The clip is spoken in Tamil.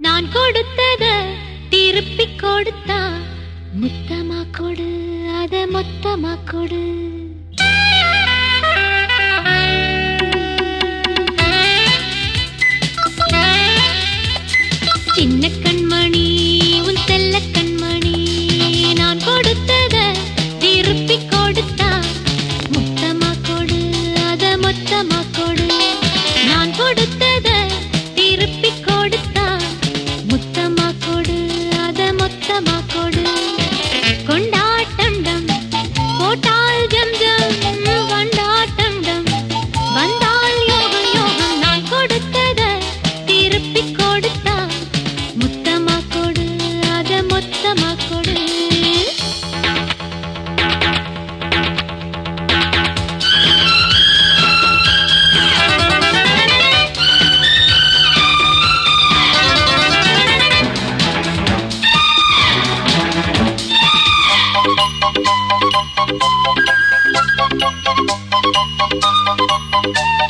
நான் கொடுத்தத திருப்பி கொடுத்தா முத்தமா கொடு அத மொத்தமா கொடு. Thank you.